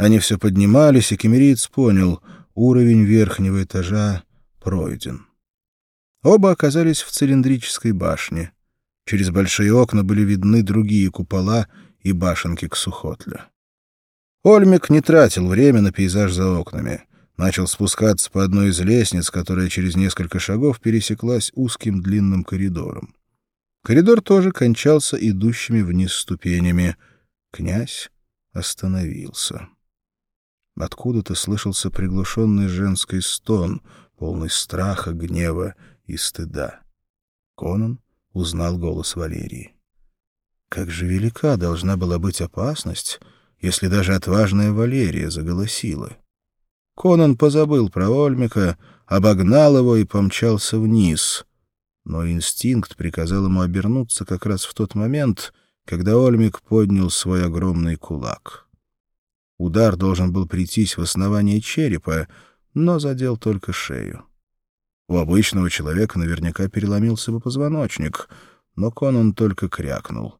Они все поднимались, и кемериец понял — уровень верхнего этажа пройден. Оба оказались в цилиндрической башне. Через большие окна были видны другие купола и башенки к Сухотлю. Ольмик не тратил время на пейзаж за окнами. Начал спускаться по одной из лестниц, которая через несколько шагов пересеклась узким длинным коридором. Коридор тоже кончался идущими вниз ступенями. Князь остановился. Откуда-то слышался приглушенный женский стон, полный страха, гнева и стыда. Конан узнал голос Валерии. Как же велика должна была быть опасность, если даже отважная Валерия заголосила. Конан позабыл про Ольмика, обогнал его и помчался вниз. Но инстинкт приказал ему обернуться как раз в тот момент, когда Ольмик поднял свой огромный кулак. Удар должен был прийтись в основание черепа, но задел только шею. У обычного человека наверняка переломился бы позвоночник, но Конан только крякнул.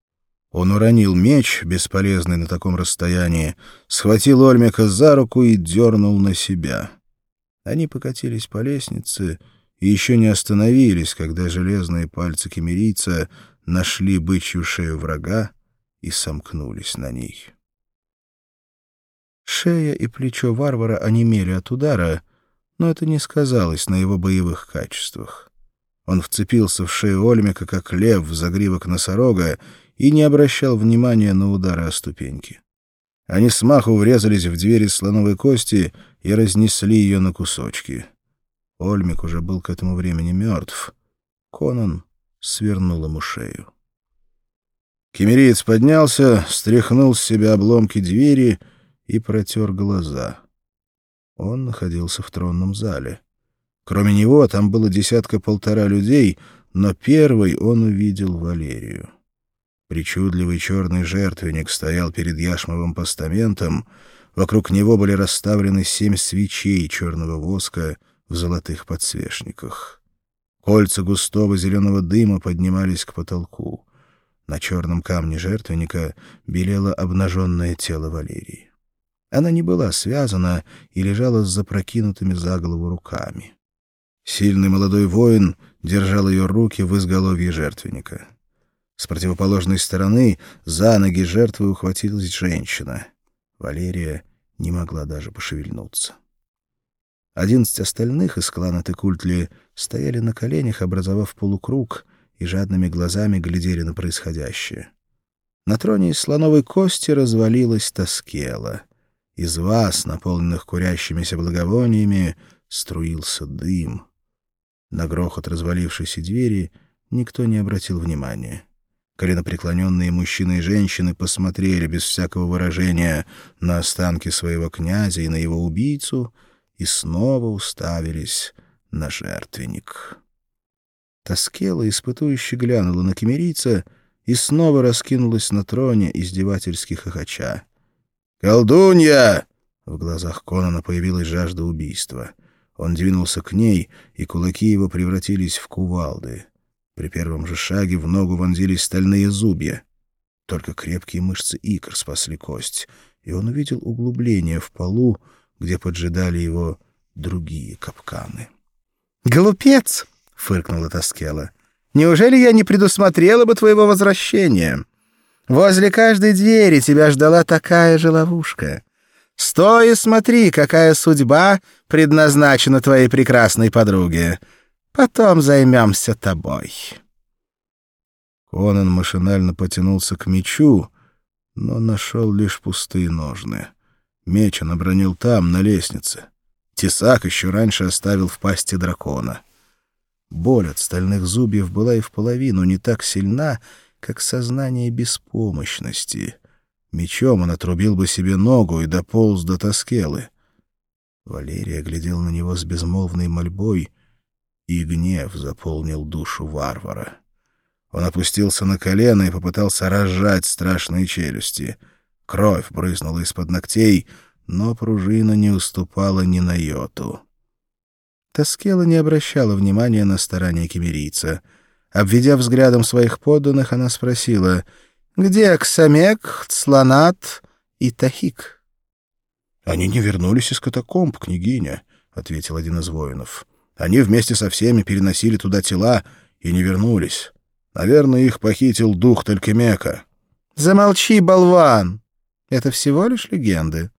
Он уронил меч, бесполезный на таком расстоянии, схватил Ольмика за руку и дернул на себя. Они покатились по лестнице и еще не остановились, когда железные пальцы кемерийца нашли бычью шею врага и сомкнулись на ней. Шея и плечо варвара онемели от удара, но это не сказалось на его боевых качествах. Он вцепился в шею Ольмика, как лев в загривок носорога, и не обращал внимания на удары о ступеньки. Они смаху врезались в двери слоновой кости и разнесли ее на кусочки. Ольмик уже был к этому времени мертв. Конан свернул ему шею. Кемериец поднялся, стряхнул с себя обломки двери и протер глаза. Он находился в тронном зале. Кроме него там было десятка-полтора людей, но первый он увидел Валерию. Причудливый черный жертвенник стоял перед яшмовым постаментом, вокруг него были расставлены семь свечей черного воска в золотых подсвечниках. Кольца густого зеленого дыма поднимались к потолку. На черном камне жертвенника белело обнаженное тело Валерии. Она не была связана и лежала с запрокинутыми за голову руками. Сильный молодой воин держал ее руки в изголовье жертвенника. С противоположной стороны за ноги жертвы ухватилась женщина. Валерия не могла даже пошевельнуться. Одиннадцать остальных из клана Текультли стояли на коленях, образовав полукруг, и жадными глазами глядели на происходящее. На троне из слоновой кости развалилась Тоскела — из вас, наполненных курящимися благовониями, струился дым. На грохот развалившейся двери никто не обратил внимания. Коленопреклоненные мужчины и женщины посмотрели без всякого выражения на останки своего князя и на его убийцу и снова уставились на жертвенник. Тоскела испытующе глянула на кемерийца и снова раскинулась на троне издевательски хохоча. «Колдунья!» В глазах Конана появилась жажда убийства. Он двинулся к ней, и кулаки его превратились в кувалды. При первом же шаге в ногу вонзились стальные зубья. Только крепкие мышцы икр спасли кость, и он увидел углубление в полу, где поджидали его другие капканы. «Глупец!» — фыркнула Тоскела. «Неужели я не предусмотрела бы твоего возвращения? Возле каждой двери тебя ждала такая же ловушка. Стой и смотри, какая судьба предназначена твоей прекрасной подруге. Потом займемся тобой». Конан машинально потянулся к мечу, но нашел лишь пустые ножны. Меч он обронил там, на лестнице. Тесак еще раньше оставил в пасти дракона. Боль от стальных зубьев была и в половину не так сильна, как сознание беспомощности. Мечом он отрубил бы себе ногу и дополз до Тоскелы. Валерия глядел на него с безмолвной мольбой, и гнев заполнил душу варвара. Он опустился на колено и попытался разжать страшные челюсти. Кровь брызнула из-под ногтей, но пружина не уступала ни на йоту. Тоскела не обращала внимания на старания кемерийца — Обведя взглядом своих подданных, она спросила, «Где Ксамек, Цланат и Тахик?» «Они не вернулись из катакомб, княгиня», — ответил один из воинов. «Они вместе со всеми переносили туда тела и не вернулись. Наверное, их похитил дух Талькемека». «Замолчи, болван! Это всего лишь легенды.